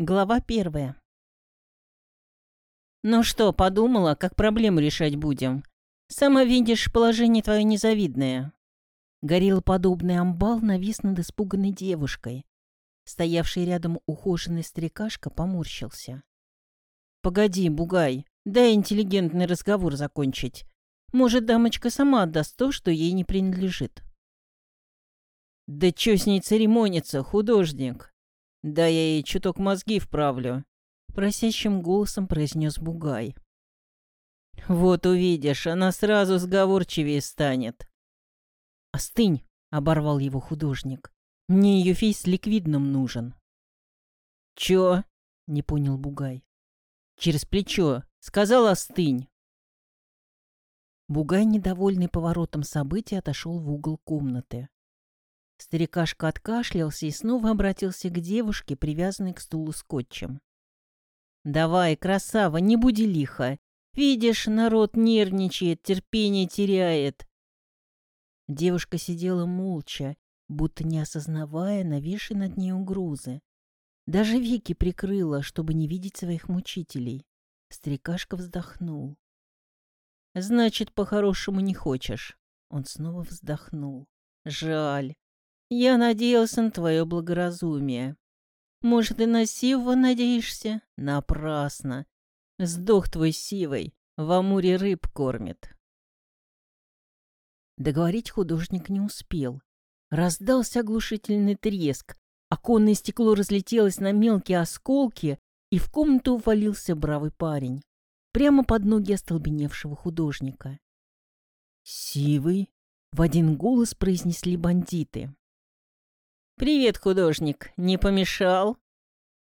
Глава первая. «Ну что, подумала, как проблему решать будем? Сама видишь, положение твое незавидное». Гориллоподобный амбал навис над испуганной девушкой. Стоявший рядом ухоженный старикашка поморщился. «Погоди, Бугай, дай интеллигентный разговор закончить. Может, дамочка сама отдаст то, что ей не принадлежит». «Да чё с ней церемониться, художник?» «Да я ей чуток мозги вправлю», — просящим голосом произнес Бугай. «Вот увидишь, она сразу сговорчивее станет». «Остынь», — оборвал его художник. «Мне ее фейс ликвидным нужен». «Чё?» — не понял Бугай. «Через плечо. Сказал, остынь». Бугай, недовольный поворотом событий, отошел в угол комнаты. Старикашка откашлялся и снова обратился к девушке, привязанной к стулу скотчем. «Давай, красава, не буди лихо. Видишь, народ нервничает, терпение теряет». Девушка сидела молча, будто не осознавая нависшей над ней угрозы. Даже веки прикрыла, чтобы не видеть своих мучителей. Старикашка вздохнул. «Значит, по-хорошему не хочешь?» Он снова вздохнул. «Жаль. Я надеялся на твое благоразумие. Может, и на Сивва надеешься? Напрасно. Сдох твой Сивой, в Амуре рыб кормит. Договорить художник не успел. Раздался оглушительный треск, оконное стекло разлетелось на мелкие осколки, и в комнату увалился бравый парень, прямо под ноги остолбеневшего художника. «Сивый?» — в один голос произнесли бандиты. «Привет, художник, не помешал?»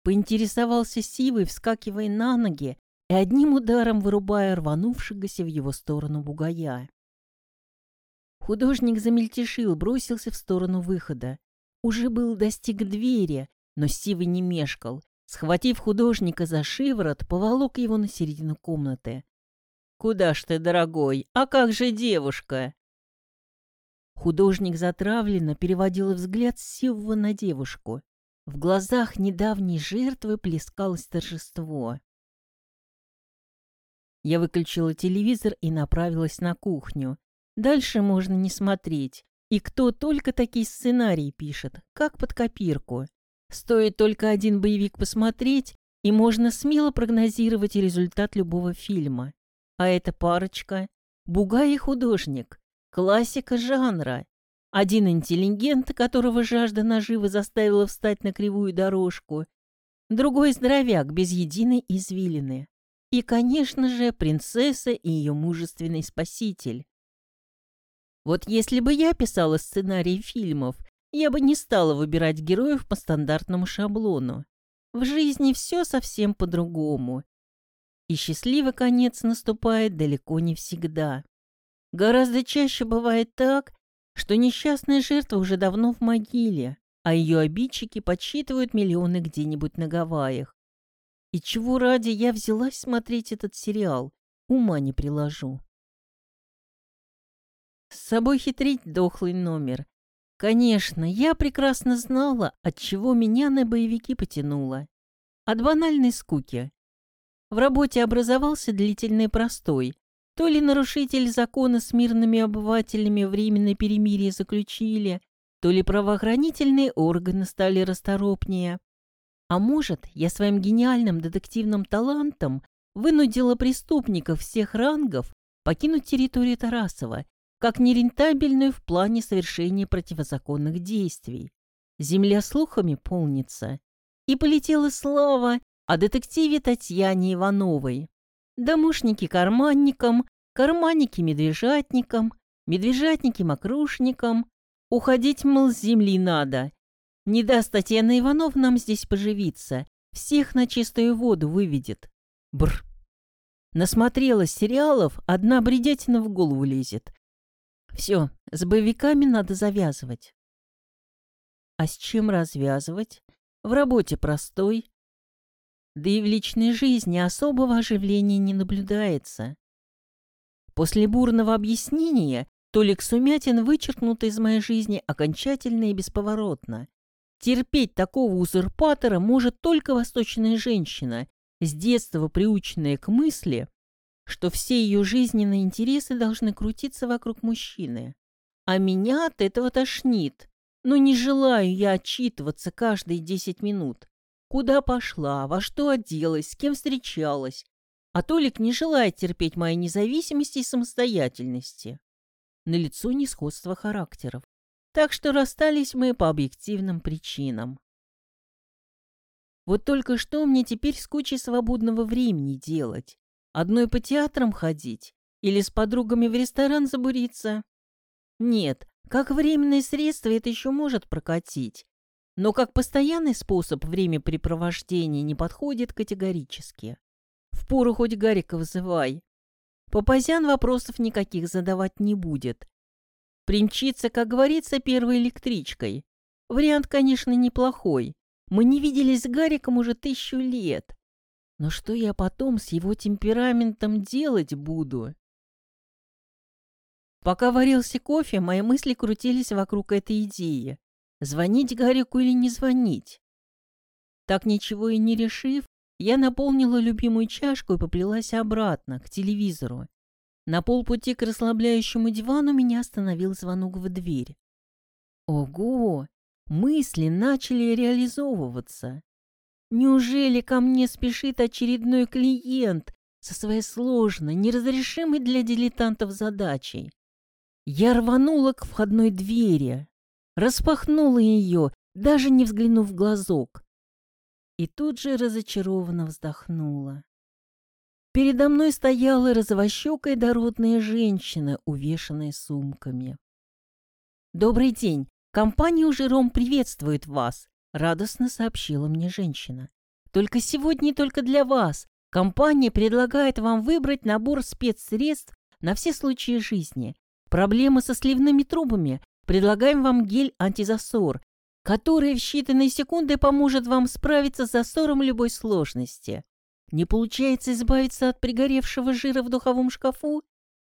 Поинтересовался Сивый, вскакивая на ноги и одним ударом вырубая рванувшегося в его сторону бугая. Художник замельтешил, бросился в сторону выхода. Уже был достиг двери, но Сивый не мешкал. Схватив художника за шиворот, поволок его на середину комнаты. «Куда ж ты, дорогой? А как же девушка?» Художник затравленно переводил взгляд с Силва на девушку. В глазах недавней жертвы плескалось торжество. Я выключила телевизор и направилась на кухню. Дальше можно не смотреть. И кто только такие сценарии пишет, как под копирку. Стоит только один боевик посмотреть, и можно смело прогнозировать результат любого фильма. А эта парочка — Бугай и художник. Классика жанра. Один интеллигент, которого жажда наживы заставила встать на кривую дорожку, другой здоровяк без единой извилины. И, конечно же, принцесса и ее мужественный спаситель. Вот если бы я писала сценарий фильмов, я бы не стала выбирать героев по стандартному шаблону. В жизни все совсем по-другому. И счастливый конец наступает далеко не всегда. Гораздо чаще бывает так, что несчастная жертва уже давно в могиле, а ее обидчики подсчитывают миллионы где-нибудь на Гавайях. И чего ради я взялась смотреть этот сериал, ума не приложу. С собой хитрить дохлый номер. Конечно, я прекрасно знала, от чего меня на боевики потянуло. От банальной скуки. В работе образовался длительный простой, то ли нарушитель закона с мирными обывателями временное перемирие заключили, то ли правоохранительные органы стали расторопнее. А может, я своим гениальным детективным талантом вынудила преступников всех рангов покинуть территорию Тарасова, как нерентабельную в плане совершения противозаконных действий. Земля слухами полнится. И полетела слава о детективе Татьяне Ивановой. Домушники карманникам, карманники медвежатникам, медвежатники мокрушникам. Уходить, мол, с земли надо. Не даст Татьяна Иванов нам здесь поживиться. Всех на чистую воду выведет. Бр. Насмотрелась сериалов, одна бредятина в голову лезет. Все, с боевиками надо завязывать. А с чем развязывать? В работе простой, да и в личной жизни особого оживления не наблюдается. После бурного объяснения Толик Сумятин вычеркнут из моей жизни окончательно и бесповоротно. Терпеть такого узурпатора может только восточная женщина, с детства приученная к мысли, что все ее жизненные интересы должны крутиться вокруг мужчины. А меня от этого тошнит. Но не желаю я отчитываться каждые десять минут. Куда пошла, во что оделась, с кем встречалась. А Толик не желает терпеть моей независимости и самостоятельности. Налицо несходство характеров. Так что расстались мы по объективным причинам. Вот только что мне теперь с кучей свободного времени делать? Одной по театрам ходить? Или с подругами в ресторан забуриться? Нет, как временное средство это еще может прокатить. Но как постоянный способ времяпрепровождения не подходит категорически. Впору хоть Гарика вызывай. Папазян вопросов никаких задавать не будет. Примчится, как говорится, первой электричкой. Вариант, конечно, неплохой. Мы не виделись с Гариком уже тысячу лет. Но что я потом с его темпераментом делать буду? Пока варился кофе, мои мысли крутились вокруг этой идеи. Звонить Гарику или не звонить? Так ничего и не решив, я наполнила любимую чашку и поплелась обратно, к телевизору. На полпути к расслабляющему дивану меня остановил звонок в дверь. Ого! Мысли начали реализовываться. Неужели ко мне спешит очередной клиент со своей сложной, неразрешимой для дилетантов задачей? Я рванула к входной двери, распахнула ее, даже не взглянув в глазок. И тут же разочарованно вздохнула. Передо мной стояла розовощекая дородная женщина, увешанная сумками. «Добрый день! Компания «Ужером» приветствует вас!» — радостно сообщила мне женщина. «Только сегодня только для вас. Компания предлагает вам выбрать набор спецсредств на все случаи жизни. Проблемы со сливными трубами. Предлагаем вам гель-антизасор, который в считанные секунды поможет вам справиться с засором любой сложности. Не получается избавиться от пригоревшего жира в духовом шкафу?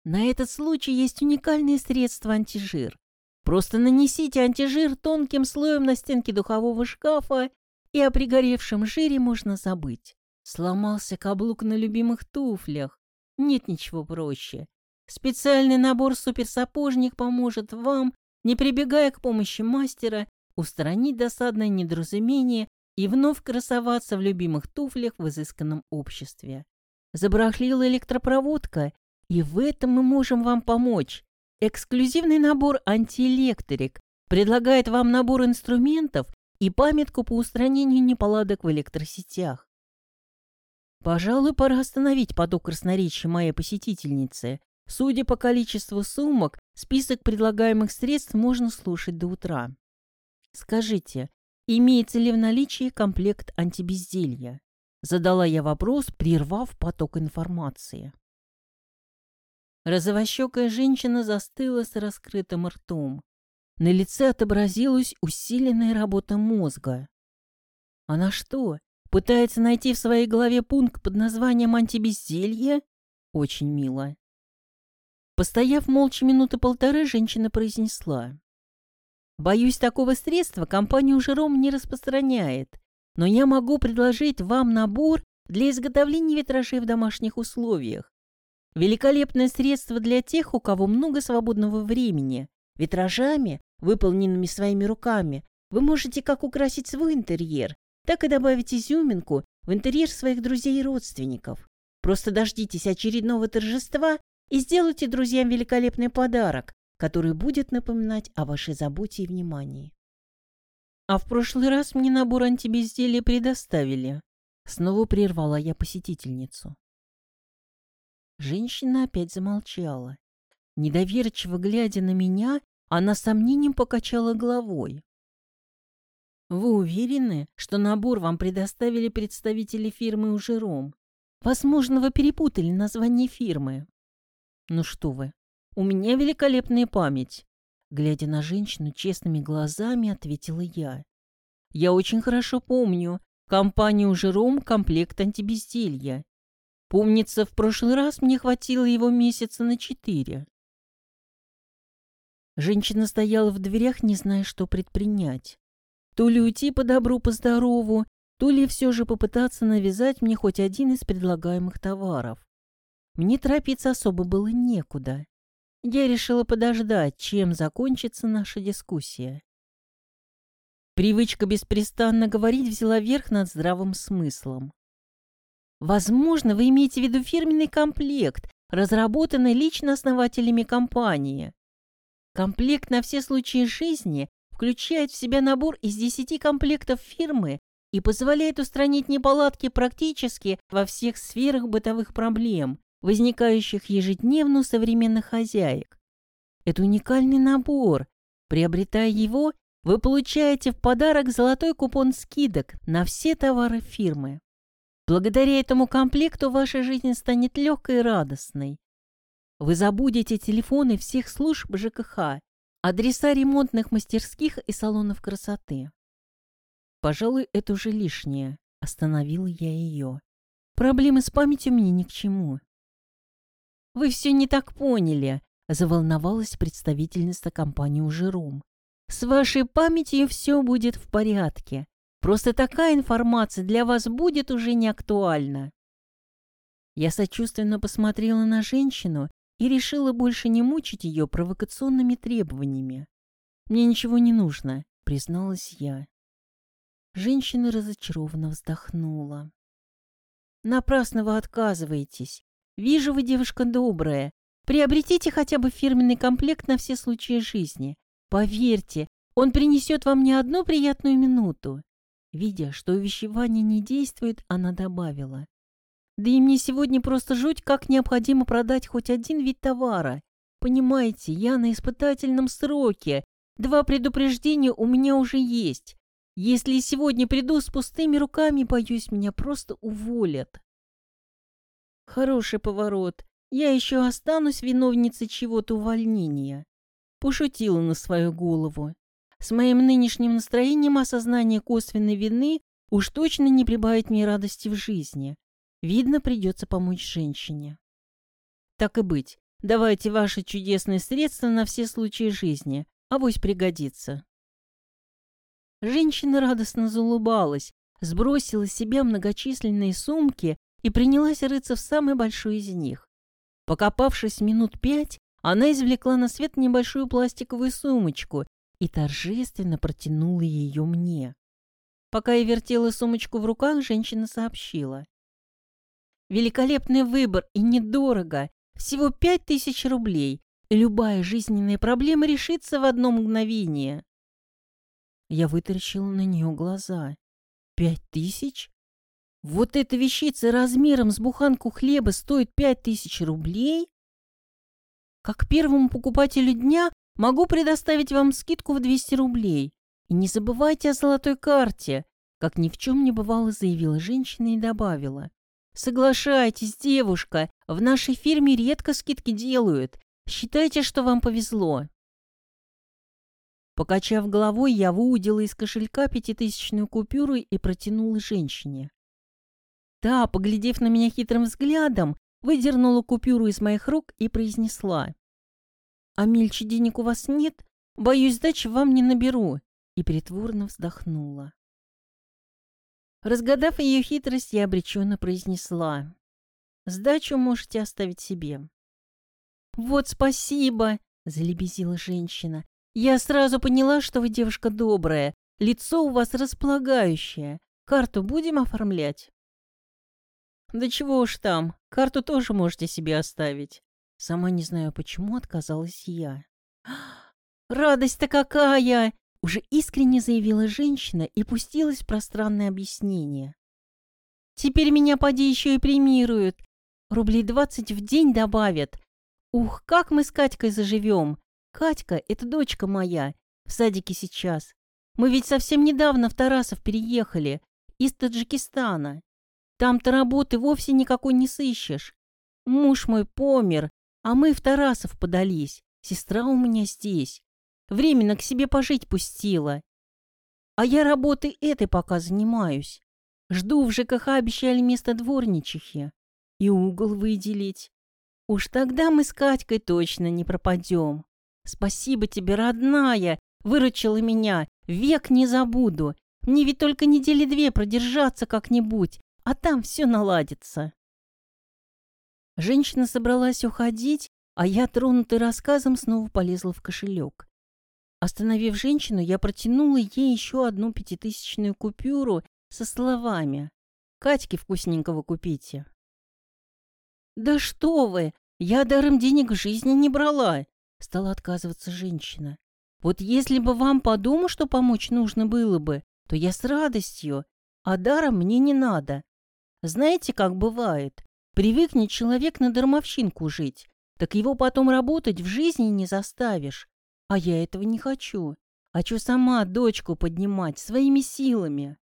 На этот случай есть уникальное средство антижир. Просто нанесите антижир тонким слоем на стенки духового шкафа, и о пригоревшем жире можно забыть. Сломался каблук на любимых туфлях. Нет ничего проще. Специальный набор суперсапожник поможет вам, не прибегая к помощи мастера, устранить досадное недоразумение и вновь красоваться в любимых туфлях в изысканном обществе. Забрахлила электропроводка, и в этом мы можем вам помочь. Эксклюзивный набор «Антиэлектрик» предлагает вам набор инструментов и памятку по устранению неполадок в электросетях. Пожалуй, пора остановить поток красноречия моей посетительницы, Судя по количеству сумок, список предлагаемых средств можно слушать до утра. Скажите, имеется ли в наличии комплект антибезделья? Задала я вопрос, прервав поток информации. Розовощекая женщина застыла с раскрытым ртом. На лице отобразилась усиленная работа мозга. Она что, пытается найти в своей голове пункт под названием антибезделье? Очень мило. Постояв молча минуты полторы, женщина произнесла. «Боюсь, такого средства компания «Ужером» не распространяет, но я могу предложить вам набор для изготовления витражей в домашних условиях. Великолепное средство для тех, у кого много свободного времени. Витражами, выполненными своими руками, вы можете как украсить свой интерьер, так и добавить изюминку в интерьер своих друзей и родственников. Просто дождитесь очередного торжества и сделайте друзьям великолепный подарок, который будет напоминать о вашей заботе и внимании. А в прошлый раз мне набор антибезделья предоставили. Снова прервала я посетительницу. Женщина опять замолчала. Недоверчиво глядя на меня, она сомнением покачала головой. «Вы уверены, что набор вам предоставили представители фирмы «Ужером»? Возможно, вы перепутали название фирмы». «Ну что вы, у меня великолепная память!» Глядя на женщину честными глазами, ответила я. «Я очень хорошо помню компанию «Жером» комплект антибезделья. Помнится, в прошлый раз мне хватило его месяца на четыре». Женщина стояла в дверях, не зная, что предпринять. То ли уйти по добру, по здорову, то ли все же попытаться навязать мне хоть один из предлагаемых товаров. Мне торопиться особо было некуда. Я решила подождать, чем закончится наша дискуссия. Привычка беспрестанно говорить взяла верх над здравым смыслом. Возможно, вы имеете в виду фирменный комплект, разработанный лично основателями компании. Комплект на все случаи жизни включает в себя набор из 10 комплектов фирмы и позволяет устранить неполадки практически во всех сферах бытовых проблем, возникающих ежедневно у современных хозяек. Это уникальный набор. Приобретая его, вы получаете в подарок золотой купон скидок на все товары фирмы. Благодаря этому комплекту ваша жизнь станет легкой и радостной. Вы забудете телефоны всех служб ЖКХ, адреса ремонтных мастерских и салонов красоты. Пожалуй, это уже лишнее. Остановила я ее. Проблемы с памятью мне ни к чему. Вы все не так поняли, заволновалась представительница компании «Ужерум». С вашей памятью все будет в порядке. Просто такая информация для вас будет уже не актуальна. Я сочувственно посмотрела на женщину и решила больше не мучить ее провокационными требованиями. «Мне ничего не нужно», — призналась я. Женщина разочарованно вздохнула. «Напрасно вы отказываетесь. Вижу, вы девушка добрая. Приобретите хотя бы фирменный комплект на все случаи жизни. Поверьте, он принесет вам не одну приятную минуту». Видя, что увещевание не действует, она добавила. «Да и мне сегодня просто жуть, как необходимо продать хоть один вид товара. Понимаете, я на испытательном сроке. Два предупреждения у меня уже есть. Если сегодня приду с пустыми руками, боюсь, меня просто уволят. Хороший поворот. Я еще останусь виновницей чего-то увольнения. Пошутила на свою голову. С моим нынешним настроением осознание косвенной вины уж точно не прибавит мне радости в жизни. Видно, придется помочь женщине. Так и быть, давайте ваши чудесные средства на все случаи жизни, авось пригодится. Женщина радостно заулыбалась, сбросила с себя многочисленные сумки и принялась рыться в самой большой из них. Покопавшись минут пять, она извлекла на свет небольшую пластиковую сумочку и торжественно протянула ее мне. Пока я вертела сумочку в руках, женщина сообщила. «Великолепный выбор и недорого. Всего пять тысяч рублей. любая жизненная проблема решится в одно мгновение». Я вытаращила на нее глаза. «Пять тысяч? Вот эта вещица размером с буханку хлеба стоит пять тысяч рублей?» Как первому покупателю дня могу предоставить вам скидку в 200 рублей. И не забывайте о золотой карте, как ни в чем не бывало, заявила женщина и добавила. Соглашайтесь, девушка, в нашей фирме редко скидки делают. Считайте, что вам повезло. Покачав головой, я выудила из кошелька пятитысячную купюру и протянула женщине. Та, поглядев на меня хитрым взглядом, выдернула купюру из моих рук и произнесла. «А мельче денег у вас нет? Боюсь, сдачи вам не наберу», и притворно вздохнула. Разгадав ее хитрость, я обреченно произнесла. «Сдачу можете оставить себе». «Вот спасибо!» — залебезила женщина. Я сразу поняла, что вы девушка добрая. Лицо у вас располагающее. Карту будем оформлять? Да чего уж там, карту тоже можете себе оставить. Сама не знаю, почему отказалась я. «Радость-то какая!» — уже искренне заявила женщина и пустилась в пространное объяснение. «Теперь меня поди еще и премируют. Рублей двадцать в день добавят. Ух, как мы с Катькой заживем! Катька — это дочка моя, в садике сейчас. Мы ведь совсем недавно в Тарасов переехали, из Таджикистана. Там-то работы вовсе никакой не сыщешь. Муж мой помер, а мы в Тарасов подались. Сестра у меня здесь. Временно к себе пожить пустила. А я работой этой пока занимаюсь. Жду в ЖКХ обещали место дворничихи. И угол выделить. Уж тогда мы с Катькой точно не пропадем. Спасибо тебе, родная. выручила меня, век не забуду. Мне ведь только недели две продержаться как-нибудь, а там все наладится. Женщина собралась уходить, а я, тронутый рассказом, снова полезла в кошелек. Остановив женщину, я протянула ей еще одну пятитысячную купюру со словами «Катьке вкусненького купите». «Да что вы! Я даром денег в жизни не брала!» — стала отказываться женщина. «Вот если бы вам по дому что помочь нужно было бы, то я с радостью, а даром мне не надо. Знаете, как бывает? Привыкнет человек на дармовщинку жить, так его потом работать в жизни не заставишь. А я этого не хочу. Хочу сама дочку поднимать своими силами.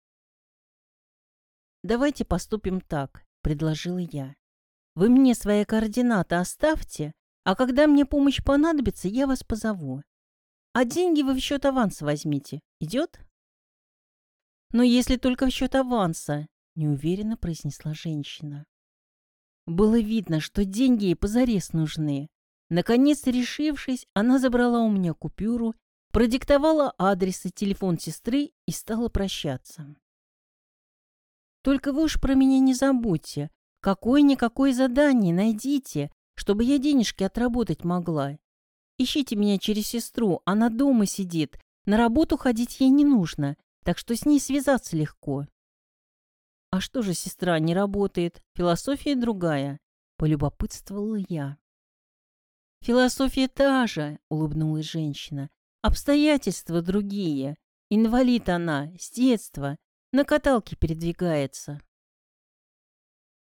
«Давайте поступим так», — предложила я. «Вы мне свои координаты оставьте, а когда мне помощь понадобится, я вас позову. А деньги вы в счет аванса возьмите. Идет?» «Но если только в счет аванса», — неуверенно произнесла женщина. Было видно, что деньги ей позарез нужны. Наконец, решившись, она забрала у меня купюру, продиктовала адрес и телефон сестры и стала прощаться. «Только вы уж про меня не забудьте. Какое-никакое задание найдите, чтобы я денежки отработать могла. Ищите меня через сестру, она дома сидит, на работу ходить ей не нужно, так что с ней связаться легко». «А что же сестра не работает? Философия другая», — полюбопытствовала я. «Философия та же», — улыбнулась женщина. «Обстоятельства другие. Инвалид она, с детства. На каталке передвигается».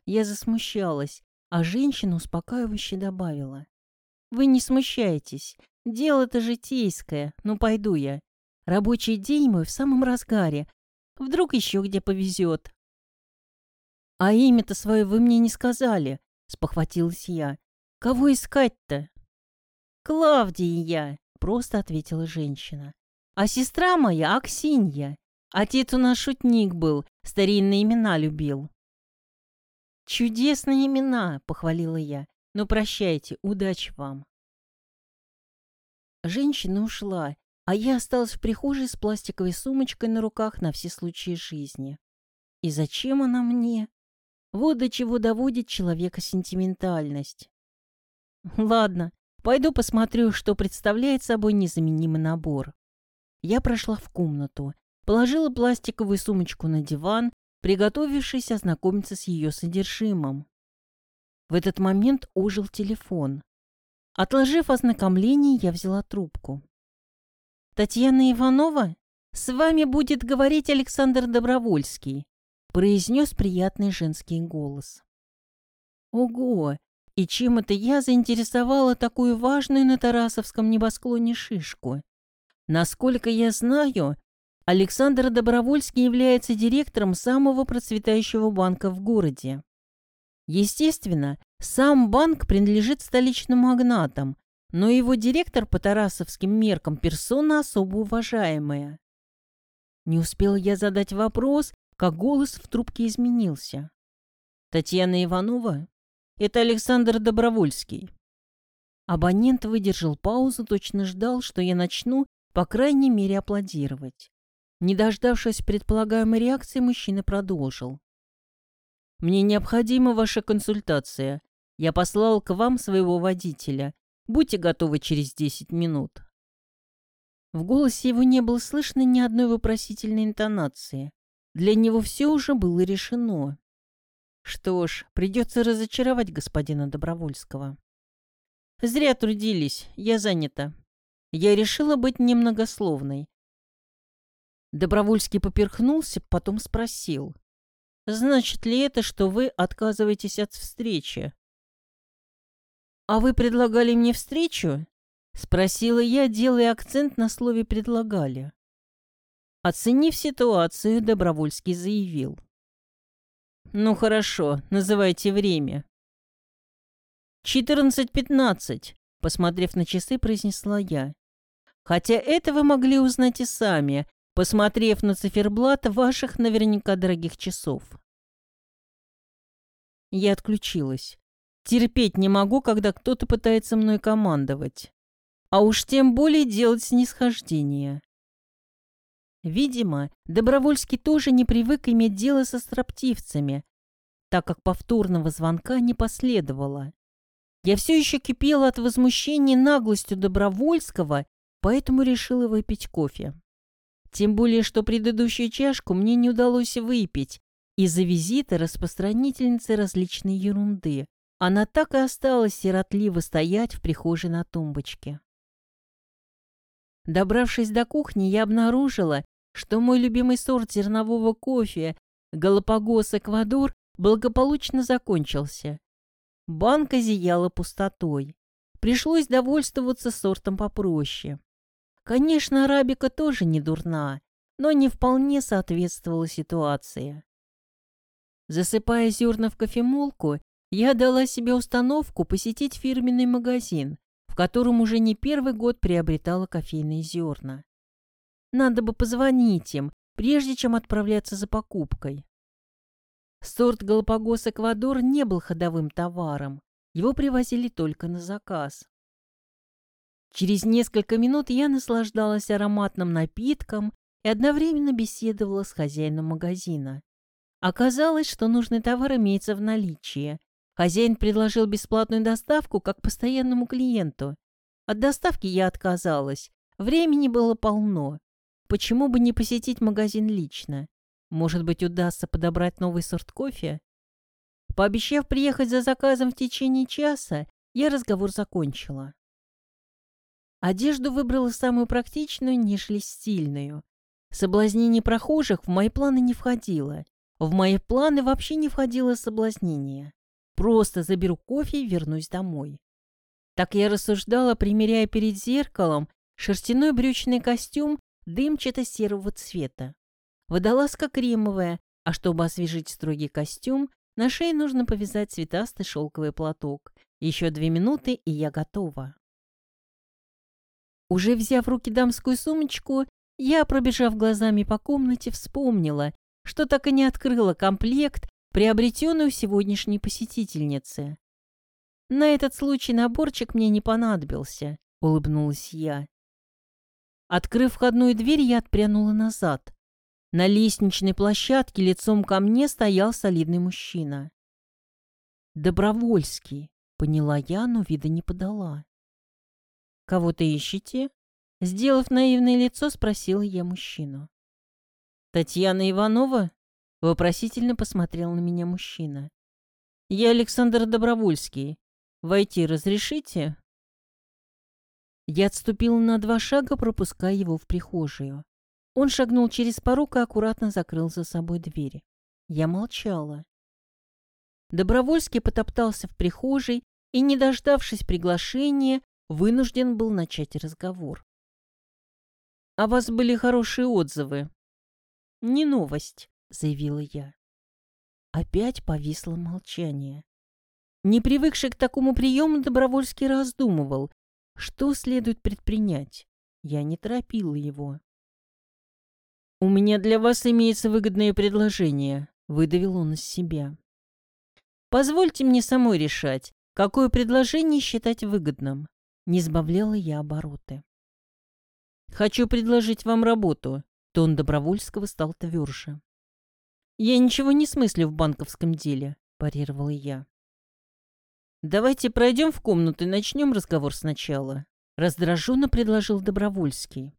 Я засмущалась, а женщина успокаивающе добавила. «Вы не смущайтесь. Дело-то житейское. Ну, пойду я. Рабочий день мой в самом разгаре. Вдруг еще где повезет». «А имя-то свое вы мне не сказали», — спохватилась я. «Кого искать-то?» «Клавдия», — просто ответила женщина. «А сестра моя Аксинья. Отец у нас шутник был, старинные имена любил». «Чудесные имена», — похвалила я. «Но прощайте, удачи вам». Женщина ушла, а я осталась в прихожей с пластиковой сумочкой на руках на все случаи жизни. И зачем она мне? Вот до чего доводит человека сентиментальность. Ладно, пойду посмотрю, что представляет собой незаменимый набор. Я прошла в комнату, положила пластиковую сумочку на диван, приготовившись ознакомиться с ее содержимым. В этот момент ожил телефон. Отложив ознакомление, я взяла трубку. «Татьяна Иванова? С вами будет говорить Александр Добровольский произнес приятный женский голос. Ого! И чем это я заинтересовала такую важную на Тарасовском небосклоне шишку? Насколько я знаю, Александр Добровольский является директором самого процветающего банка в городе. Естественно, сам банк принадлежит столичным магнатам, но его директор по тарасовским меркам персона особо уважаемая. Не успел я задать вопрос, как голос в трубке изменился. «Татьяна Иванова? Это Александр Добровольский». Абонент выдержал паузу, точно ждал, что я начну, по крайней мере, аплодировать. Не дождавшись предполагаемой реакции, мужчина продолжил. «Мне необходима ваша консультация. Я послал к вам своего водителя. Будьте готовы через десять минут». В голосе его не было слышно ни одной вопросительной интонации. Для него все уже было решено. Что ж, придется разочаровать господина Добровольского. Зря трудились, я занята. Я решила быть немногословной. Добровольский поперхнулся, потом спросил. «Значит ли это, что вы отказываетесь от встречи?» «А вы предлагали мне встречу?» — спросила я, делая акцент на слове «предлагали». Оценив ситуацию, Добровольский заявил. «Ну хорошо, называйте время». «Четырнадцать пятнадцать», — посмотрев на часы, произнесла я. «Хотя это вы могли узнать и сами, посмотрев на циферблат ваших наверняка дорогих часов». Я отключилась. Терпеть не могу, когда кто-то пытается мной командовать. а уж тем более делать снисхождение. Видимо, Добровольский тоже не привык иметь дело со строптивцами, так как повторного звонка не последовало. Я все еще кипела от возмущения наглостью Добровольского, поэтому решила выпить кофе. Тем более, что предыдущую чашку мне не удалось выпить из-за визита распространительницы различной ерунды. Она так и осталась сиротливо стоять в прихожей на тумбочке. Добравшись до кухни, я обнаружила, что мой любимый сорт зернового кофе Галапагос Эквадор благополучно закончился. Банка зияла пустотой. Пришлось довольствоваться сортом попроще. Конечно, арабика тоже не дурна, но не вполне соответствовала ситуации. Засыпая зерна в кофемолку, я дала себе установку посетить фирменный магазин, котором уже не первый год приобретала кофейные зерна. Надо бы позвонить им, прежде чем отправляться за покупкой. Сорт Галапагос Эквадор не был ходовым товаром, его привозили только на заказ. Через несколько минут я наслаждалась ароматным напитком и одновременно беседовала с хозяином магазина. Оказалось, что нужный товар имеется в наличии. Хозяин предложил бесплатную доставку как постоянному клиенту. От доставки я отказалась. Времени было полно. Почему бы не посетить магазин лично? Может быть, удастся подобрать новый сорт кофе? Пообещав приехать за заказом в течение часа, я разговор закончила. Одежду выбрала самую практичную, нежели стильную. Соблазнение прохожих в мои планы не входило. В мои планы вообще не входило соблазнение. Просто заберу кофе и вернусь домой. Так я рассуждала, примеряя перед зеркалом шерстяной брючный костюм дымчато-серого цвета. Водолазка кремовая, а чтобы освежить строгий костюм, на шее нужно повязать цветастый шелковый платок. Еще две минуты, и я готова. Уже взяв в руки дамскую сумочку, я, пробежав глазами по комнате, вспомнила, что так и не открыла комплект, приобретенный у сегодняшней посетительницы. На этот случай наборчик мне не понадобился, улыбнулась я. Открыв входную дверь, я отпрянула назад. На лестничной площадке лицом ко мне стоял солидный мужчина. «Добровольский», — поняла я, но вида не подала. «Кого-то ищете?» Сделав наивное лицо, спросила я мужчину. «Татьяна Иванова?» — вопросительно посмотрел на меня мужчина. «Я Александр Добровольский. Войти разрешите?» Я отступила на два шага, пропуская его в прихожую. Он шагнул через порог и аккуратно закрыл за собой двери. Я молчала. Добровольский потоптался в прихожей и, не дождавшись приглашения, вынужден был начать разговор. «О вас были хорошие отзывы». «Не новость», — заявила я. Опять повисло молчание. Не привыкший к такому приему, Добровольский раздумывал, что следует предпринять? Я не торопила его. «У меня для вас имеется выгодное предложение», — выдавил он из себя. «Позвольте мне самой решать, какое предложение считать выгодным», — не сбавляла я обороты. «Хочу предложить вам работу», — тон Добровольского стал тверже. «Я ничего не смыслю в банковском деле», — парировала я. «Давайте пройдем в комнату и начнем разговор сначала», — раздраженно предложил Добровольский.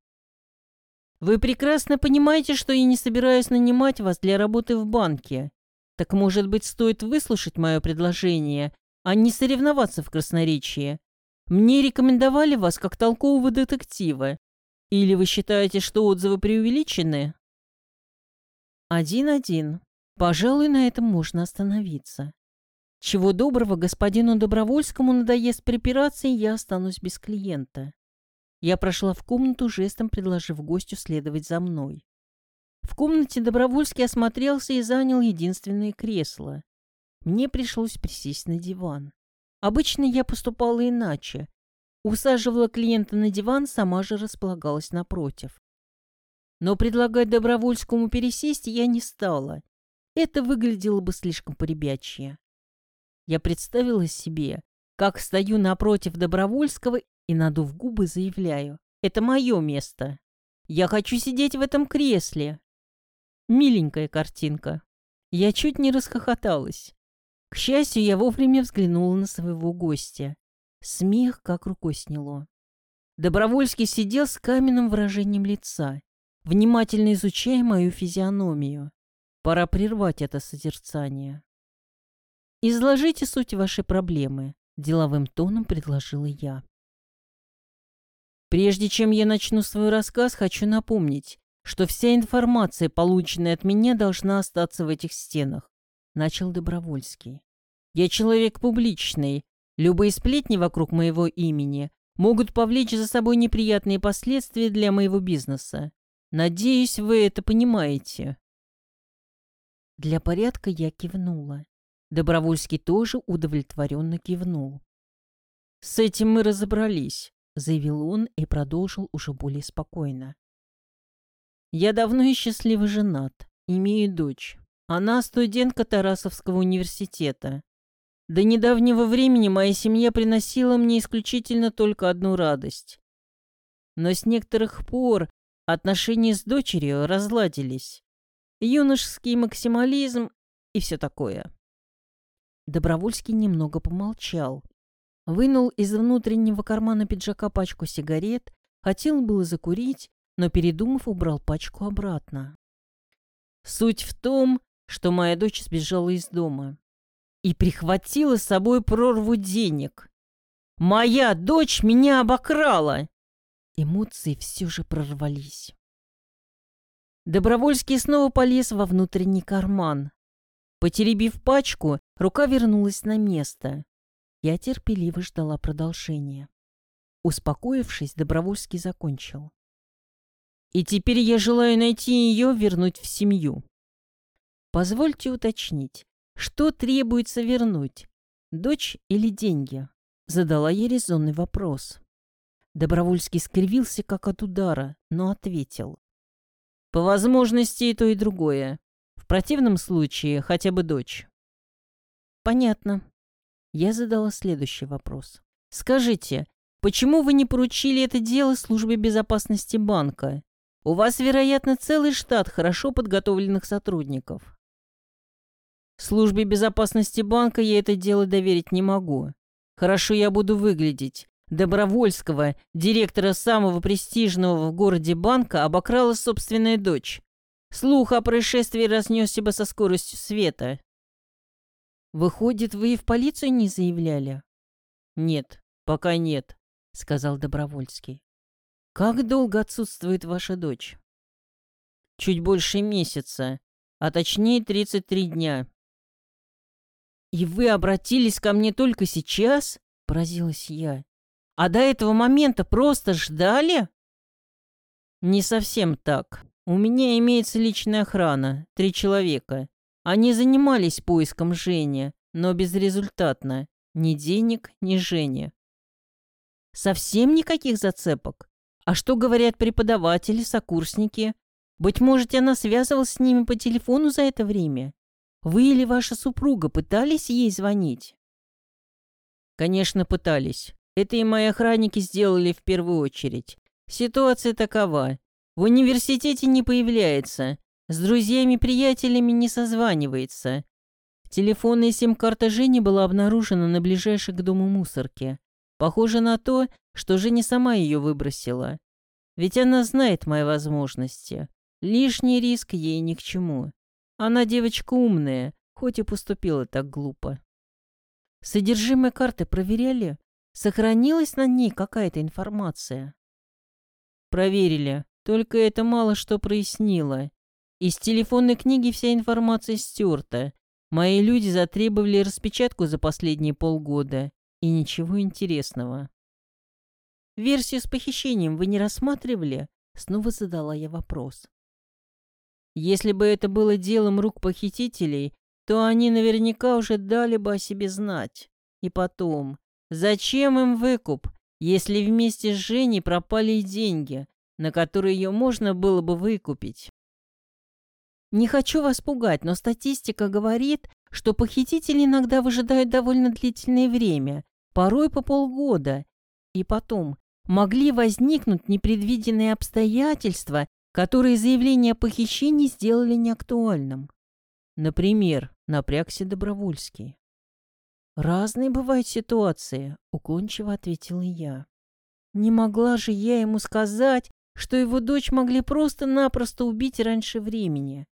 «Вы прекрасно понимаете, что я не собираюсь нанимать вас для работы в банке. Так, может быть, стоит выслушать мое предложение, а не соревноваться в красноречии? Мне рекомендовали вас как толкового детектива. Или вы считаете, что отзывы преувеличены?» «Один-один. Пожалуй, на этом можно остановиться. Чего доброго, господину Добровольскому надоест припираться, и я останусь без клиента. Я прошла в комнату, жестом предложив гостю следовать за мной. В комнате Добровольский осмотрелся и занял единственное кресло. Мне пришлось присесть на диван. Обычно я поступала иначе. Усаживала клиента на диван, сама же располагалась напротив. Но предлагать Добровольскому пересесть я не стала. Это выглядело бы слишком поребячье. Я представила себе, как стою напротив Добровольского и, надув губы, заявляю. «Это мое место. Я хочу сидеть в этом кресле». Миленькая картинка. Я чуть не расхохоталась. К счастью, я вовремя взглянула на своего гостя. Смех как рукой сняло. Добровольский сидел с каменным выражением лица, внимательно изучая мою физиономию. Пора прервать это созерцание. «Изложите суть вашей проблемы», — деловым тоном предложила я. Прежде чем я начну свой рассказ, хочу напомнить, что вся информация, полученная от меня, должна остаться в этих стенах, — начал Добровольский. Я человек публичный. Любые сплетни вокруг моего имени могут повлечь за собой неприятные последствия для моего бизнеса. Надеюсь, вы это понимаете. Для порядка я кивнула. Добровольский тоже удовлетворенно кивнул. «С этим мы разобрались», — заявил он и продолжил уже более спокойно. «Я давно и счастливо женат, имею дочь. Она студентка Тарасовского университета. До недавнего времени моя семья приносила мне исключительно только одну радость. Но с некоторых пор отношения с дочерью разладились. Юношеский максимализм и все такое. Добровольский немного помолчал. Вынул из внутреннего кармана пиджака пачку сигарет, хотел было закурить, но, передумав, убрал пачку обратно. Суть в том, что моя дочь сбежала из дома и прихватила с собой прорву денег. Моя дочь меня обокрала. Эмоции все же прорвались. Добровольский снова полез во внутренний карман. Потеребив пачку, рука вернулась на место. Я терпеливо ждала продолжения. Успокоившись, Добровольский закончил. «И теперь я желаю найти ее, вернуть в семью. Позвольте уточнить, что требуется вернуть? Дочь или деньги? Задала я резонный вопрос. Добровольский скривился, как от удара, но ответил. По возможности и то, и другое. В противном случае хотя бы дочь. Понятно. Я задала следующий вопрос. Скажите, почему вы не поручили это дело службе безопасности банка? У вас, вероятно, целый штат хорошо подготовленных сотрудников. Службе безопасности банка я это дело доверить не могу. Хорошо я буду выглядеть. Добровольского, директора самого престижного в городе банка, обокрала собственная дочь. Слух о происшествии разнесся бы со скоростью света. «Выходит, вы и в полицию не заявляли?» «Нет, пока нет», — сказал Добровольский. «Как долго отсутствует ваша дочь?» «Чуть больше месяца, а точнее 33 дня. «И вы обратились ко мне только сейчас?» — поразилась я. «А до этого момента просто ждали?» «Не совсем так. У меня имеется личная охрана, три человека. Они занимались поиском Жени, но безрезультатно. Ни денег, ни Жени». «Совсем никаких зацепок? А что говорят преподаватели, сокурсники? Быть может, она связывалась с ними по телефону за это время?» Вы или ваша супруга пытались ей звонить? Конечно, пытались. Это и мои охранники сделали в первую очередь. Ситуация такова. В университете не появляется. С друзьями-приятелями не созванивается. Телефонная сим-карта Жени была обнаружена на ближайшей к дому мусорке. Похоже на то, что Женя сама ее выбросила. Ведь она знает мои возможности. Лишний риск ей ни к чему. Она девочка умная, хоть и поступила так глупо. Содержимое карты проверяли? Сохранилась на ней какая-то информация? Проверили, только это мало что прояснило. Из телефонной книги вся информация стерта. Мои люди затребовали распечатку за последние полгода. И ничего интересного. Версию с похищением вы не рассматривали? Снова задала я вопрос. Если бы это было делом рук похитителей, то они наверняка уже дали бы о себе знать. И потом, зачем им выкуп, если вместе с Женей пропали и деньги, на которые ее можно было бы выкупить? Не хочу вас пугать, но статистика говорит, что похитители иногда выжидают довольно длительное время, порой по полгода, И потом, могли возникнуть непредвиденные обстоятельства, которые заявление о похищении сделали неактуальным. Например, напрягся Добровольский. «Разные бывают ситуации», — уклончиво ответила я. «Не могла же я ему сказать, что его дочь могли просто-напросто убить раньше времени.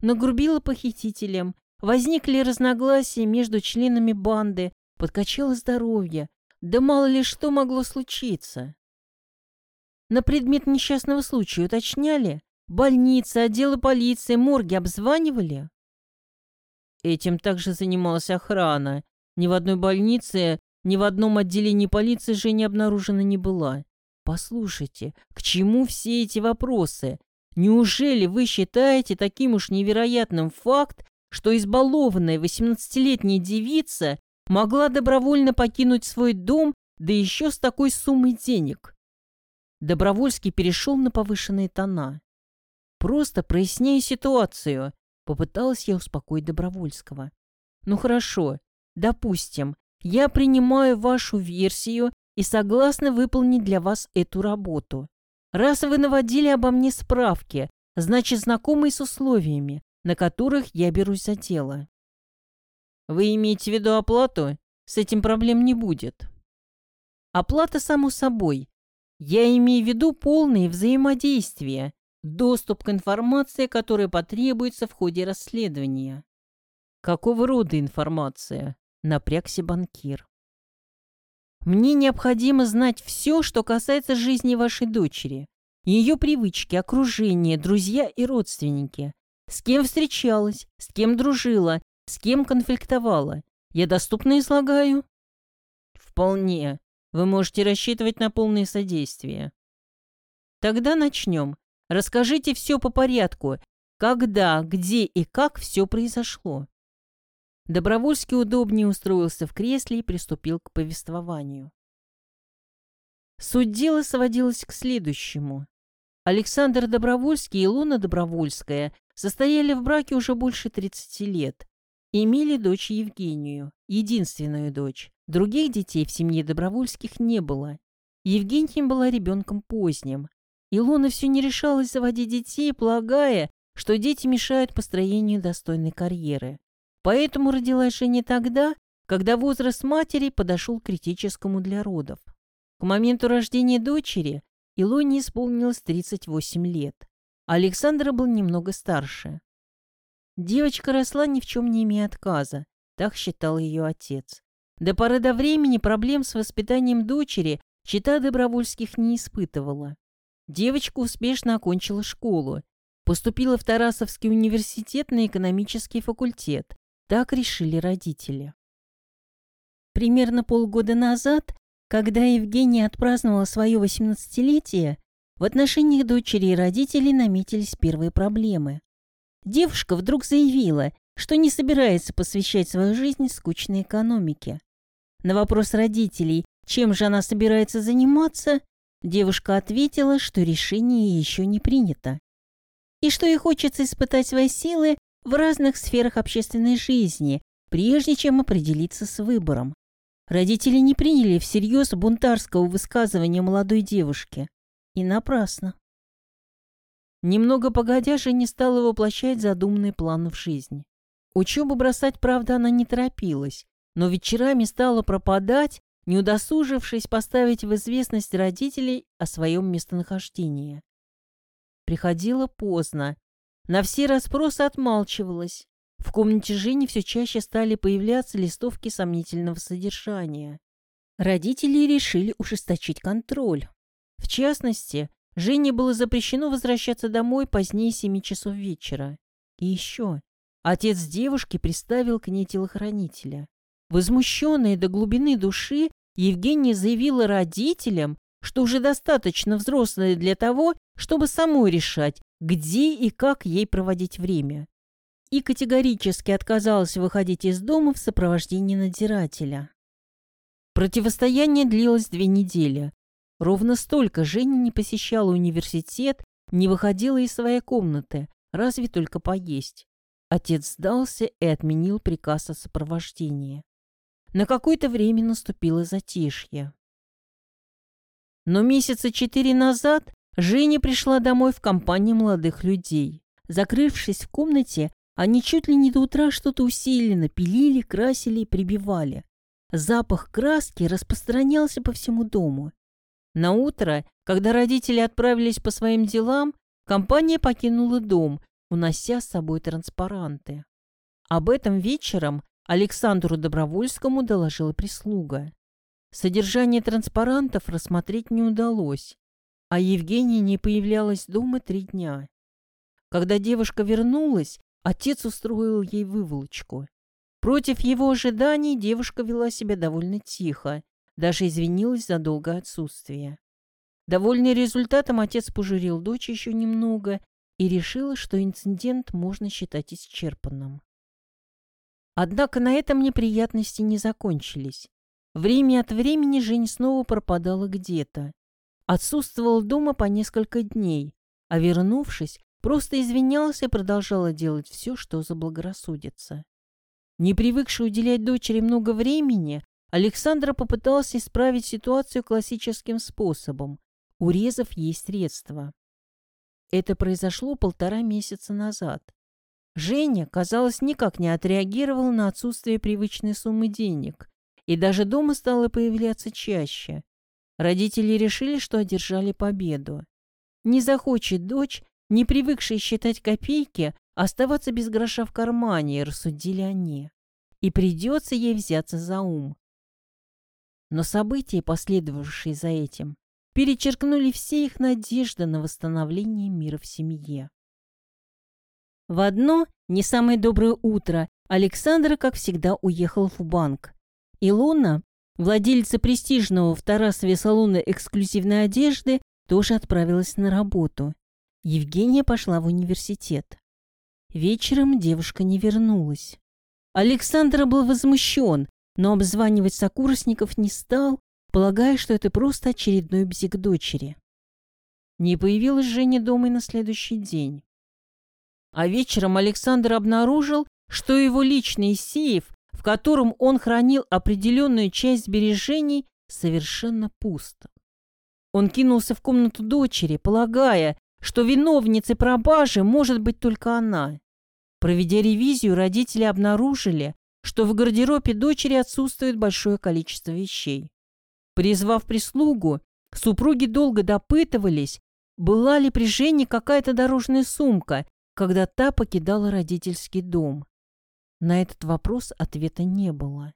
Нагрубила похитителям, возникли разногласия между членами банды, подкачало здоровье, да мало ли что могло случиться. На предмет несчастного случая уточняли? Больницы, отделы полиции, морги обзванивали? Этим также занималась охрана. Ни в одной больнице, ни в одном отделении полиции Женя обнаружена не была. Послушайте, к чему все эти вопросы? Неужели вы считаете таким уж невероятным факт, что избалованная 18-летняя девица могла добровольно покинуть свой дом, да еще с такой суммой денег? Добровольский перешел на повышенные тона. «Просто проясняю ситуацию», — попыталась я успокоить Добровольского. «Ну хорошо, допустим, я принимаю вашу версию и согласна выполнить для вас эту работу. Раз вы наводили обо мне справки, значит, знакомы с условиями, на которых я берусь за дело». «Вы имеете в виду оплату? С этим проблем не будет». «Оплата, само собой, я имею в виду полное взаимодействие, доступ к информации, которая потребуется в ходе расследования. Какого рода информация? Напрягся банкир. Мне необходимо знать все, что касается жизни вашей дочери. Ее привычки, окружение, друзья и родственники. С кем встречалась, с кем дружила, с кем конфликтовала. Я доступно излагаю? Вполне. Вы можете рассчитывать на полное содействие. Тогда начнем. Расскажите все по порядку. Когда, где и как все произошло. Добровольский удобнее устроился в кресле и приступил к повествованию. Суть дела сводилась к следующему. Александр Добровольский и Луна Добровольская состояли в браке уже больше 30 лет. Имели дочь Евгению, единственную дочь. Других детей в семье Добровольских не было. Евгения была ребенком поздним. Илона все не решалась заводить детей, полагая, что дети мешают построению достойной карьеры. Поэтому родилась Женя тогда, когда возраст матери подошел к критическому для родов. К моменту рождения дочери Илоне исполнилось 38 лет. Александра был немного старше. Девочка росла ни в чем не имея отказа, так считал ее отец. До поры до времени проблем с воспитанием дочери чита Добровольских не испытывала. Девочка успешно окончила школу, поступила в Тарасовский университет на экономический факультет. Так решили родители. Примерно полгода назад, когда Евгения отпраздновала свое 18-летие, в отношениях дочери и родителей наметились первые проблемы. Девушка вдруг заявила, что не собирается посвящать свою жизнь скучной экономике. На вопрос родителей, чем же она собирается заниматься, девушка ответила, что решение еще не принято. И что ей хочется испытать свои силы в разных сферах общественной жизни, прежде чем определиться с выбором. Родители не приняли всерьез бунтарского высказывания молодой девушки. И напрасно. Немного погодя, не стала воплощать задуманный план в жизнь. Учебу бросать, правда, она не торопилась, но вечерами стала пропадать, не удосужившись поставить в известность родителей о своем местонахождении. Приходила поздно. На все расспросы отмалчивалась. В комнате Жени все чаще стали появляться листовки сомнительного содержания. Родители решили ужесточить контроль. В частности, Жене было запрещено возвращаться домой позднее семи часов вечера. И еще. Отец девушки приставил к ней телохранителя. Возмущенная до глубины души, Евгения заявила родителям, что уже достаточно взрослая для того, чтобы самой решать, где и как ей проводить время. И категорически отказалась выходить из дома в сопровождении надзирателя. Противостояние длилось две недели. Ровно столько Женя не посещала университет, не выходила из своей комнаты, разве только поесть. Отец сдался и отменил приказ о сопровождении. На какое-то время наступило затишье. Но месяца четыре назад Женя пришла домой в компании молодых людей. Закрывшись в комнате, они чуть ли не до утра что-то усиленно пилили, красили и прибивали. Запах краски распространялся по всему дому. На утро, когда родители отправились по своим делам, компания покинула дом, унося с собой транспаранты. Об этом вечером Александру Добровольскому доложила прислуга. Содержание транспарантов рассмотреть не удалось, а Евгения не появлялась дома три дня. Когда девушка вернулась, отец устроил ей выволочку. Против его ожиданий девушка вела себя довольно тихо, даже извинилась за долгое отсутствие. Довольный результатом, отец пожурил дочь еще немного и решил, что инцидент можно считать исчерпанным. Однако на этом неприятности не закончились. Время от времени Жень снова пропадала где-то. Отсутствовал дома по несколько дней, а вернувшись, просто извинялся и продолжала делать все, что заблагорассудится. Не привыкший уделять дочери много времени, Александра попытался исправить ситуацию классическим способом, урезав ей средства. Это произошло полтора месяца назад. Женя, казалось, никак не отреагировала на отсутствие привычной суммы денег, и даже дома стало появляться чаще. Родители решили, что одержали победу. Не захочет дочь, не привыкшая считать копейки, оставаться без гроша в кармане, рассудили они. И придется ей взяться за ум. Но события, последовавшие за этим, перечеркнули все их надежды на восстановление мира в семье. В одно, не самое доброе утро, Александр, как всегда, уехал в банк. Илона, владельца престижного в Тарасове салона эксклюзивной одежды, тоже отправилась на работу. Евгения пошла в университет. Вечером девушка не вернулась. Александр был возмущен, но обзванивать сокурсников не стал, полагая, что это просто очередной бзик дочери. Не появилась Женя дома и на следующий день. А вечером Александр обнаружил, что его личный сейф, в котором он хранил определенную часть сбережений, совершенно пуст. Он кинулся в комнату дочери, полагая, что виновницей пропажи может быть только она. Проведя ревизию, родители обнаружили, что в гардеробе дочери отсутствует большое количество вещей. Призвав прислугу, супруги долго допытывались, была ли при Жене какая-то дорожная сумка, когда та покидала родительский дом. На этот вопрос ответа не было.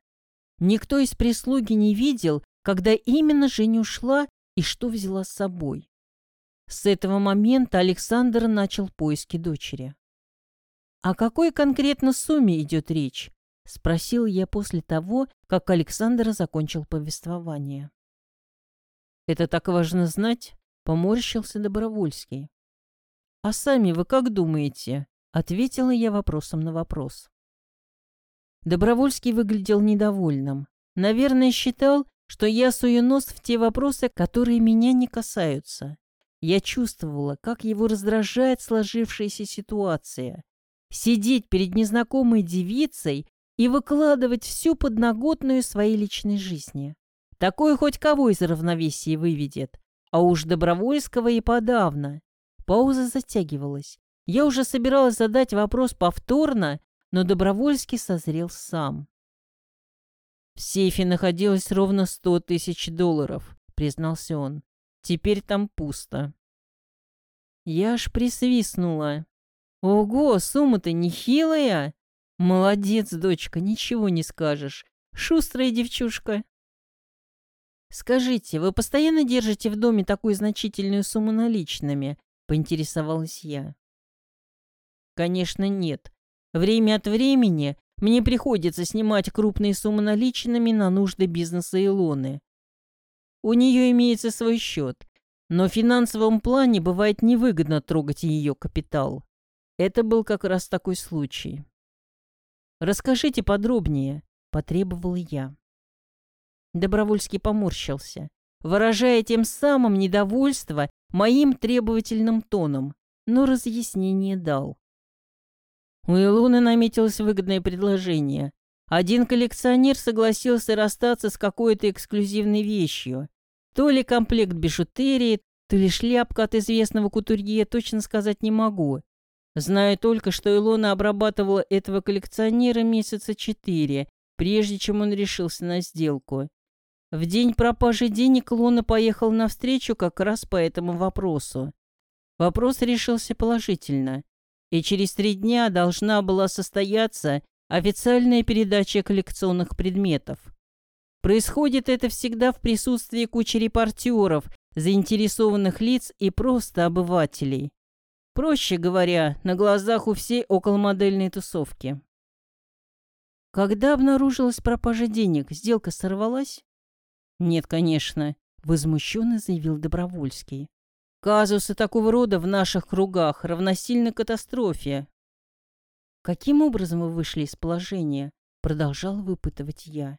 Никто из прислуги не видел, когда именно Женя ушла и что взяла с собой. С этого момента Александр начал поиски дочери. О какой конкретно сумме идет речь? — спросил я после того, как Александр закончил повествование. «Это так важно знать?» — поморщился Добровольский. «А сами вы как думаете?» — ответила я вопросом на вопрос. Добровольский выглядел недовольным. Наверное, считал, что я сую нос в те вопросы, которые меня не касаются. Я чувствовала, как его раздражает сложившаяся ситуация. Сидеть перед незнакомой девицей и выкладывать всю подноготную своей личной жизни. Такое хоть кого из равновесия выведет, а уж Добровольского и подавно. Пауза затягивалась. Я уже собиралась задать вопрос повторно, но Добровольский созрел сам. «В сейфе находилось ровно сто тысяч долларов», — признался он. «Теперь там пусто». Я аж присвистнула. «Ого, сумма-то нехилая!» «Молодец, дочка, ничего не скажешь. Шустрая девчушка». «Скажите, вы постоянно держите в доме такую значительную сумму наличными?» — поинтересовалась я. «Конечно, нет. Время от времени мне приходится снимать крупные суммы наличными на нужды бизнеса Илоны. У нее имеется свой счет, но в финансовом плане бывает невыгодно трогать ее капитал. Это был как раз такой случай. «Расскажите подробнее», — потребовал я. Добровольский поморщился, выражая тем самым недовольство моим требовательным тоном, но разъяснение дал. У Илуны наметилось выгодное предложение. Один коллекционер согласился расстаться с какой-то эксклюзивной вещью. То ли комплект бижутерии, то ли шляпка от известного кутюрье, точно сказать не могу. Знаю только, что Илона обрабатывала этого коллекционера месяца четыре, прежде чем он решился на сделку. В день пропажи денег Лона поехал навстречу как раз по этому вопросу. Вопрос решился положительно, и через три дня должна была состояться официальная передача коллекционных предметов. Происходит это всегда в присутствии кучи репортеров, заинтересованных лиц и просто обывателей. Проще говоря, на глазах у всей околомодельной тусовки. Когда обнаружилась пропажа денег, сделка сорвалась? «Нет, конечно», — возмущенно заявил Добровольский. «Казусы такого рода в наших кругах равносильны катастрофе». «Каким образом вы вышли из положения?» — продолжал выпытывать я.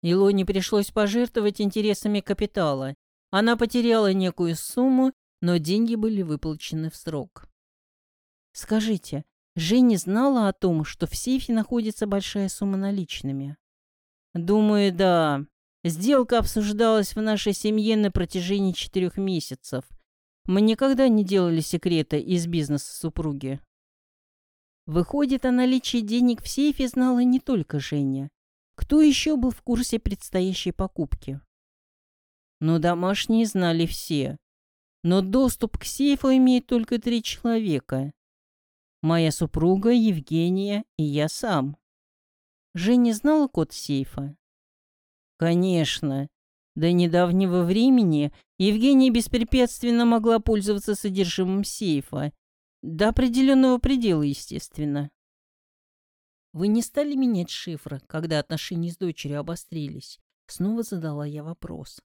Илоне пришлось пожертвовать интересами капитала. Она потеряла некую сумму, но деньги были выплачены в срок. «Скажите, Женя знала о том, что в сейфе находится большая сумма наличными?» «Думаю, да. Сделка обсуждалась в нашей семье на протяжении четырех месяцев. Мы никогда не делали секрета из бизнеса супруги. Выходит, о наличии денег в сейфе знала не только Женя. Кто еще был в курсе предстоящей покупки? Но домашние знали все. Но доступ к сейфу имеет только три человека. Моя супруга, Евгения и я сам. Женя знала код сейфа? Конечно. До недавнего времени Евгения беспрепятственно могла пользоваться содержимым сейфа. До определенного предела, естественно. Вы не стали менять шифры, когда отношения с дочерью обострились? Снова задала я вопрос.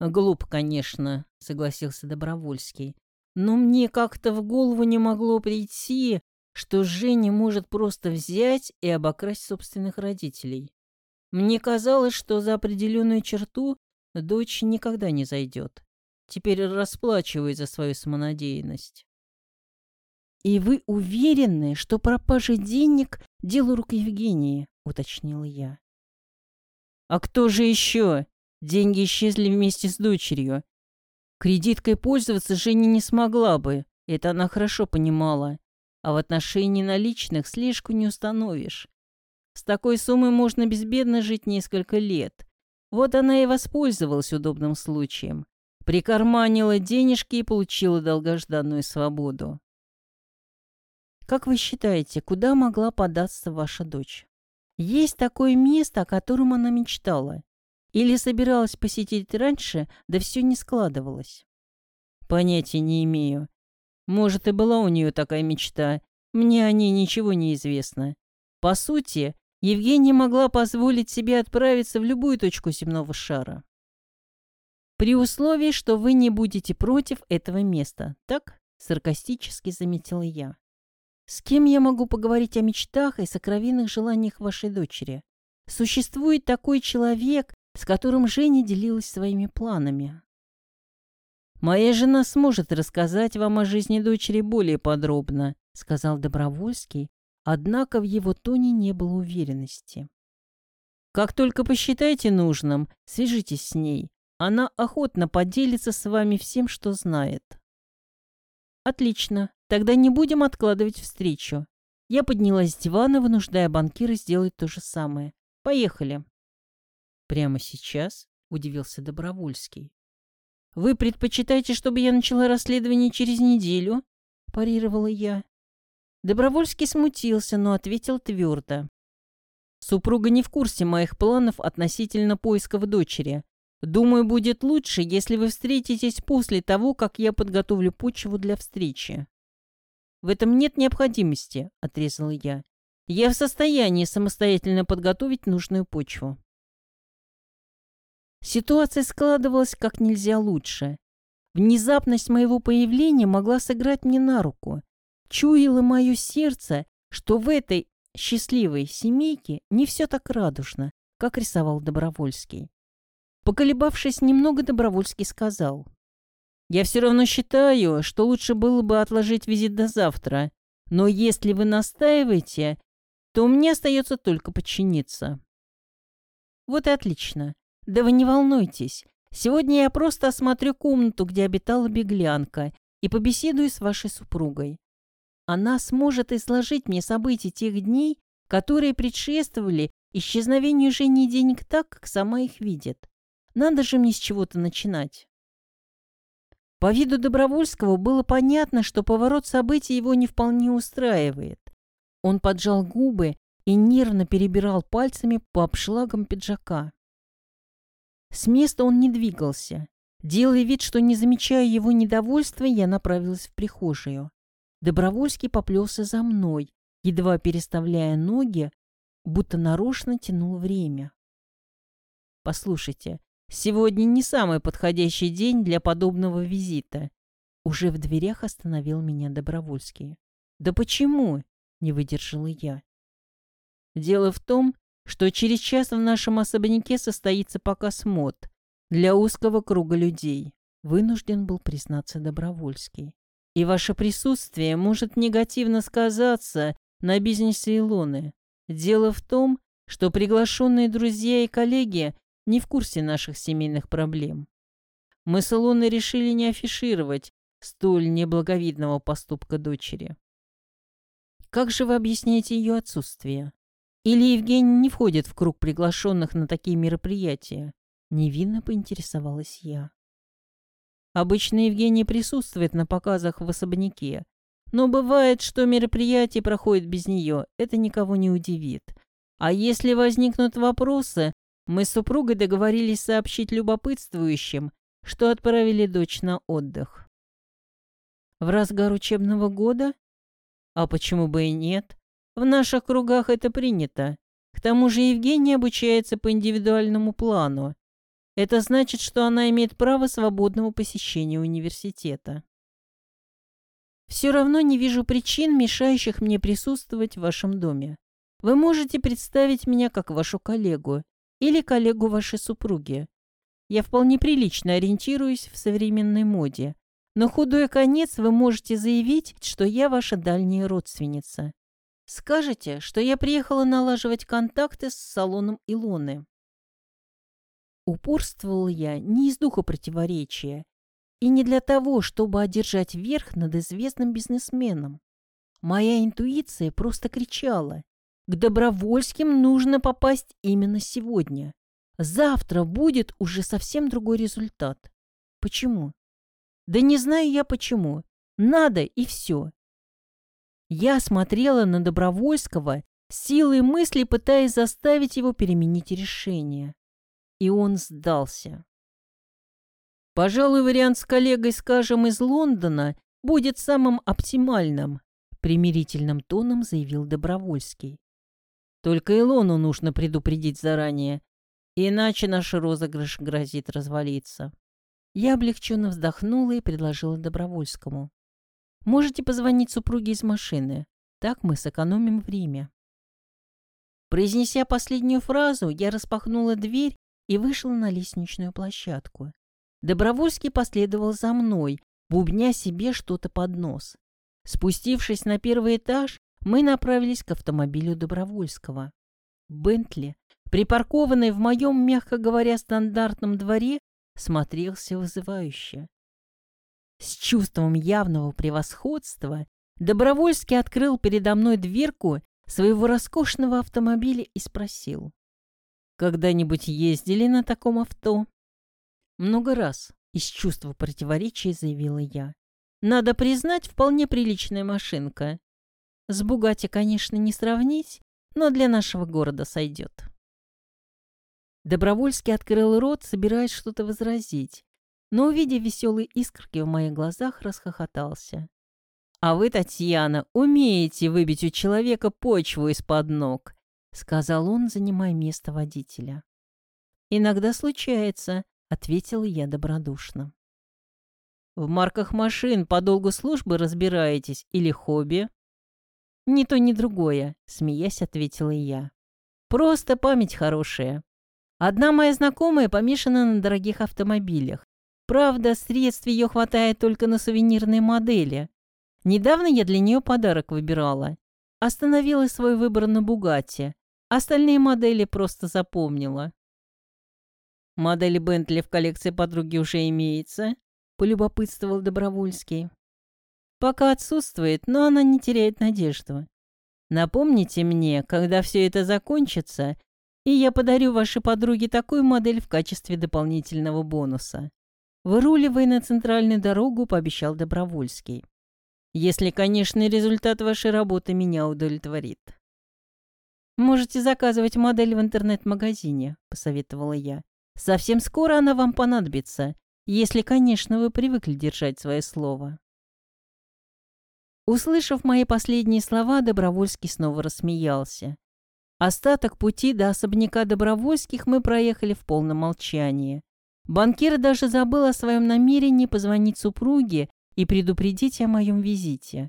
Глуп, конечно, согласился Добровольский. Но мне как-то в голову не могло прийти, что Женя может просто взять и обокрасть собственных родителей. Мне казалось, что за определенную черту дочь никогда не зайдет. Теперь расплачиваюсь за свою самонадеянность. «И вы уверены, что пропажа денег — дело рук Евгении?» — уточнила я. «А кто же еще? Деньги исчезли вместе с дочерью. Кредиткой пользоваться Женя не смогла бы, это она хорошо понимала. А в отношении наличных слежку не установишь. С такой суммой можно безбедно жить несколько лет. Вот она и воспользовалась удобным случаем. Прикарманила денежки и получила долгожданную свободу. Как вы считаете, куда могла податься ваша дочь? Есть такое место, о котором она мечтала? Или собиралась посетить раньше, да все не складывалось? Понятия не имею. Может, и была у нее такая мечта. Мне о ней ничего не известно. По сути, Евгения могла позволить себе отправиться в любую точку земного шара. При условии, что вы не будете против этого места, так? Саркастически заметила я. С кем я могу поговорить о мечтах и сокровенных желаниях вашей дочери? Существует такой человек, с которым Женя делилась своими планами. «Моя жена сможет рассказать вам о жизни дочери более подробно», сказал Добровольский, Однако в его тоне не было уверенности. «Как только посчитаете нужным, свяжитесь с ней. Она охотно поделится с вами всем, что знает». «Отлично. Тогда не будем откладывать встречу». Я поднялась с дивана, вынуждая банкира сделать то же самое. «Поехали». «Прямо сейчас?» — удивился Добровольский. «Вы предпочитаете, чтобы я начала расследование через неделю?» — парировала я. Добровольский смутился, но ответил твердо. Супруга не в курсе моих планов относительно поисков дочери. Думаю, будет лучше, если вы встретитесь после того, как я подготовлю почву для встречи. В этом нет необходимости, отрезала я. Я в состоянии самостоятельно подготовить нужную почву. Ситуация складывалась как нельзя лучше. Внезапность моего появления могла сыграть мне на руку. Чуяло мое сердце, что в этой счастливой семейке не все так радужно, как рисовал Добровольский. Поколебавшись немного, Добровольский сказал. «Я все равно считаю, что лучше было бы отложить визит до завтра, но если вы настаиваете, то мне остается только подчиниться». «Вот и отлично. Да вы не волнуйтесь. Сегодня я просто осмотрю комнату, где обитала беглянка, и побеседую с вашей супругой. Она сможет изложить мне события тех дней, которые предшествовали исчезновению Жени денег так, как сама их видит. Надо же мне с чего-то начинать. По виду Добровольского было понятно, что поворот событий его не вполне устраивает. Он поджал губы и нервно перебирал пальцами по обшлагам пиджака. С места он не двигался. Делая вид, что не замечая его недовольства, я направилась в прихожую. Добровольский поплелся за мной, едва переставляя ноги, будто нарочно тянул время. «Послушайте, сегодня не самый подходящий день для подобного визита». Уже в дверях остановил меня Добровольский. «Да почему?» — не выдержала я. «Дело в том, что через час в нашем особняке состоится показ мод для узкого круга людей», — вынужден был признаться Добровольский. «И ваше присутствие может негативно сказаться на бизнесе Илоны. Дело в том, что приглашенные друзья и коллеги не в курсе наших семейных проблем. Мы с Илоной решили не афишировать столь неблаговидного поступка дочери. Как же вы объясняете ее отсутствие? Или Евгений не входит в круг приглашенных на такие мероприятия? Невинно поинтересовалась я. Обычно Евгений присутствует на показах в особняке, но бывает, что мероприятие проходит без нее, это никого не удивит. А если возникнут вопросы, мы с супругой договорились сообщить любопытствующим, что отправили дочь на отдых. В разгар учебного года? А почему бы и нет? В наших кругах это принято. К тому же Евгения обучается по индивидуальному плану. Это значит, что она имеет право свободного посещения университета. Все равно не вижу причин, мешающих мне присутствовать в вашем доме. Вы можете представить меня как вашу коллегу или коллегу вашей супруги. Я вполне прилично ориентируюсь в современной моде, но худой конец вы можете заявить, что я ваша дальняя родственница. Скажете, что я приехала налаживать контакты с салоном Илоны. Упорствовал я не из духа противоречия и не для того, чтобы одержать верх над известным бизнесменом. Моя интуиция просто кричала. К Добровольским нужно попасть именно сегодня. Завтра будет уже совсем другой результат. Почему? Да не знаю я почему. Надо и все. Я смотрела на Добровольского, силой мысли пытаясь заставить его переменить решение. И он сдался. Пожалуй, вариант с коллегой, скажем, из Лондона будет самым оптимальным, примирительным тоном заявил Добровольский. Только Илону нужно предупредить заранее, иначе наш розыгрыш грозит развалиться. Я облегченно вздохнула и предложила Добровольскому. «Можете позвонить супруге из машины. Так мы сэкономим время». Произнеся последнюю фразу, я распахнула дверь и вышла на лестничную площадку. Добровольский последовал за мной, бубня себе что-то под нос. Спустившись на первый этаж, мы направились к автомобилю Добровольского. Бентли, припаркованный в моем, мягко говоря, стандартном дворе, смотрелся вызывающе. С чувством явного превосходства Добровольский открыл передо мной дверку своего роскошного автомобиля и спросил. «Когда-нибудь ездили на таком авто?» Много раз из чувства противоречия заявила я. Надо признать, вполне приличная машинка. С Бугати, конечно, не сравнить, но для нашего города сойдет. Добровольский открыл рот, собираясь что-то возразить, но, увидев веселые искорки в моих глазах, расхохотался. «А вы, Татьяна, умеете выбить у человека почву из-под ног», — сказал он, занимая место водителя. «Иногда случается», ответила я добродушно. В марках машин по долгу службы разбираетесь или хобби? Ни то, ни другое, смеясь, ответила я. Просто память хорошая. Одна моя знакомая помешана на дорогих автомобилях. Правда, средств ее хватает только на сувенирные модели. Недавно я для нее подарок выбирала. Остановила свой выбор на Бугатти. Остальные модели просто запомнила. модель Бентли в коллекции подруги уже имеется?» — полюбопытствовал Добровольский. «Пока отсутствует, но она не теряет надежду. Напомните мне, когда все это закончится, и я подарю вашей подруге такую модель в качестве дополнительного бонуса». Выруливая на центральную дорогу, пообещал Добровольский. «Если, конечно, результат вашей работы меня удовлетворит». «Можете заказывать модель в интернет-магазине», — посоветовала я. «Совсем скоро она вам понадобится, если, конечно, вы привыкли держать свое слово». Услышав мои последние слова, Добровольский снова рассмеялся. Остаток пути до особняка Добровольских мы проехали в полном молчании. Банкир даже забыл о своем намерении позвонить супруге и предупредить о моем визите.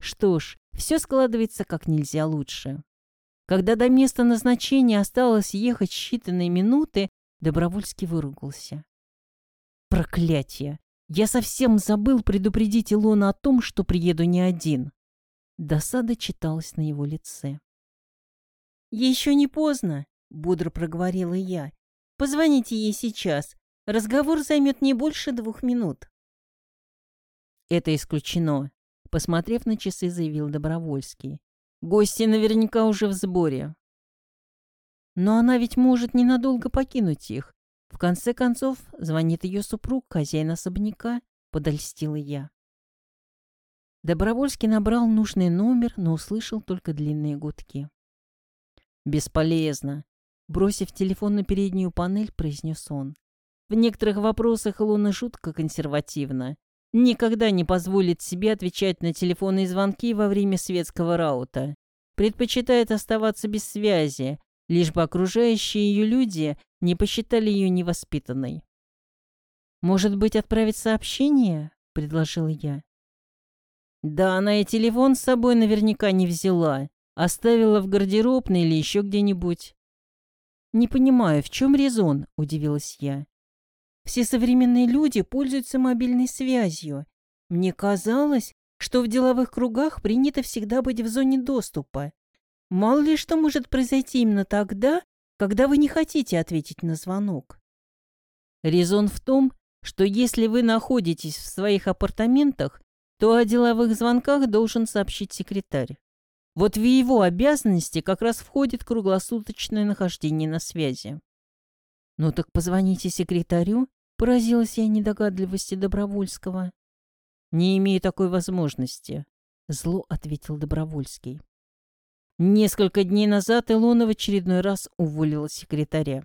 Что ж, все складывается как нельзя лучше. Когда до места назначения осталось ехать считанные минуты, Добровольский выругался. Проклятие! Я совсем забыл предупредить Илона о том, что приеду не один. Досада читалась на его лице. «Еще не поздно», — бодро проговорила я. «Позвоните ей сейчас. Разговор займет не больше двух минут». «Это исключено», — посмотрев на часы, заявил Добровольский. «Гости наверняка уже в сборе». «Но она ведь может ненадолго покинуть их. В конце концов, звонит ее супруг, хозяин особняка, подольстила я. Добровольский набрал нужный номер, но услышал только длинные гудки. «Бесполезно», — бросив телефон на переднюю панель, произнес он. «В некоторых вопросах Луна жутко консервативна. Никогда не позволит себе отвечать на телефонные звонки во время светского раута. Предпочитает оставаться без связи, лишь бы окружающие ее люди не посчитали ее невоспитанной. «Может быть, отправить сообщение?» — предложил я. «Да она и телефон с собой наверняка не взяла. Оставила в гардеробной или еще где-нибудь». «Не понимаю, в чем резон?» — удивилась я. «Все современные люди пользуются мобильной связью. Мне казалось, что в деловых кругах принято всегда быть в зоне доступа. Мало ли что может произойти именно тогда, когда вы не хотите ответить на звонок. Резон в том, что если вы находитесь в своих апартаментах, то о деловых звонках должен сообщить секретарь. Вот в его обязанности как раз входит круглосуточное нахождение на связи. «Ну так позвоните секретарю», — поразилась я недогадливости Добровольского. «Не имею такой возможности», — зло ответил Добровольский. Несколько дней назад Илона в очередной раз уволила секретаря.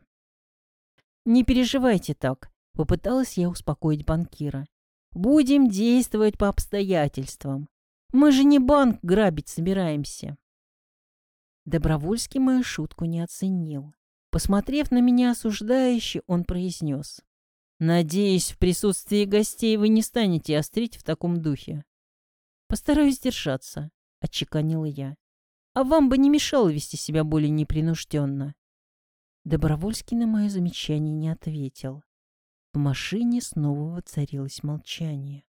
«Не переживайте так», — попыталась я успокоить банкира. «Будем действовать по обстоятельствам. Мы же не банк грабить собираемся». Добровольский мою шутку не оценил. Посмотрев на меня осуждающе, он произнес. «Надеюсь, в присутствии гостей вы не станете острить в таком духе». «Постараюсь держаться», — отчеканила я а вам бы не мешало вести себя более непринужденно. Добровольский на мое замечание не ответил. В машине снова воцарилось молчание.